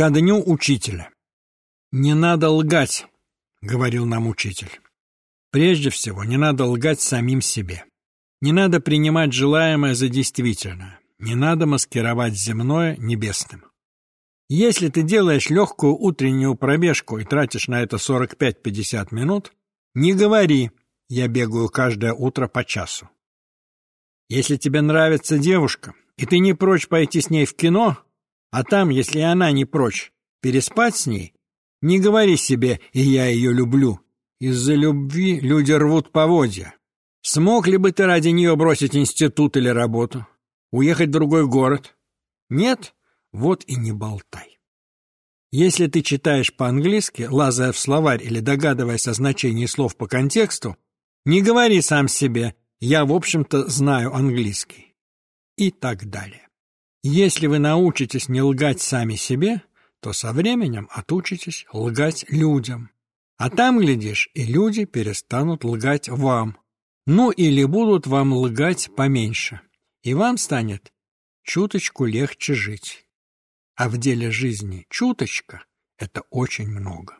Ко дню учителя. «Не надо лгать», — говорил нам учитель. «Прежде всего, не надо лгать самим себе. Не надо принимать желаемое за действительное. Не надо маскировать земное небесным. Если ты делаешь легкую утреннюю пробежку и тратишь на это 45-50 минут, не говори «я бегаю каждое утро по часу». Если тебе нравится девушка, и ты не прочь пойти с ней в кино, а там, если она не прочь, переспать с ней, не говори себе «и я ее люблю». Из-за любви люди рвут поводья. Смог ли бы ты ради нее бросить институт или работу? Уехать в другой город? Нет? Вот и не болтай. Если ты читаешь по-английски, лазая в словарь или догадываясь о значении слов по контексту, не говори сам себе «я, в общем-то, знаю английский» и так далее. Если вы научитесь не лгать сами себе, то со временем отучитесь лгать людям. А там, глядишь, и люди перестанут лгать вам. Ну или будут вам лгать поменьше. И вам станет чуточку легче жить. А в деле жизни чуточка – это очень много.